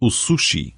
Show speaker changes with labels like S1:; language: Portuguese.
S1: o sushi.